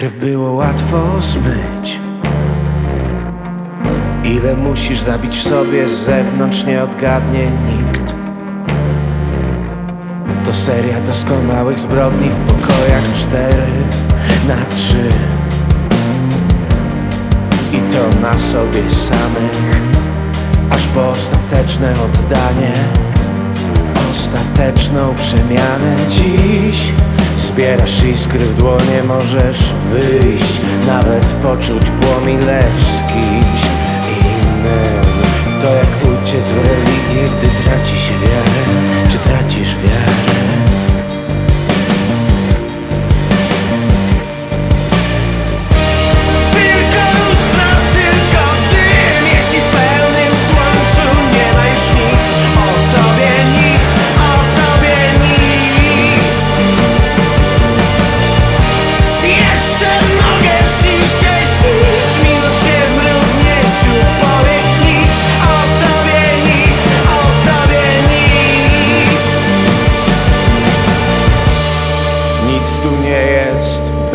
Krew było łatwo zmyć. Ile musisz zabić sobie z zewnątrz nie odgadnie nikt. To seria doskonałych zbrodni w pokojach cztery na trzy. I to na sobie samych. Aż po ostateczne oddanie Ostateczną przemianę dziś Zbierasz iskry w dłonie, możesz wyjść Nawet poczuć płomień lecz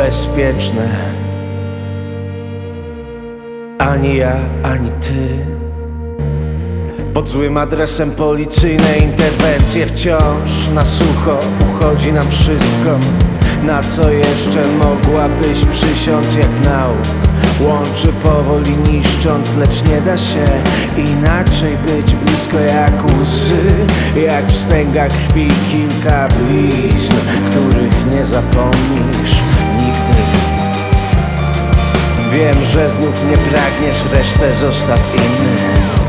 bezpieczne. Ani ja, ani ty. Pod złym adresem policyjne interwencje wciąż Na sucho uchodzi nam wszystko. Na co jeszcze mogłabyś przysiąc jak nauk? Łączy powoli niszcząc, lecz nie da się Inaczej być blisko jak łzy Jak wstęga krwi kilka blizn Których nie zapomnisz Wiem, że znów nie pragniesz, resztę zostaw innym